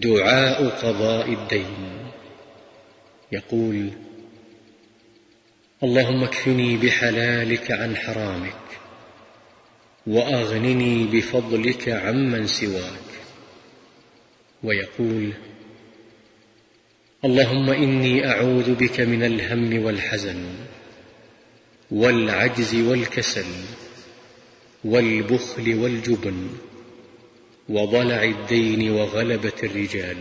دعاء قضاء الدين. يقول اللهم اكفني بحلالك عن حرامك وأغنني بفضلك عمن سواك. ويقول اللهم إني أعوذ بك من الهم والحزن والعجز والكسل والبخل والجبن وضلع الدين وغلبة الرجال.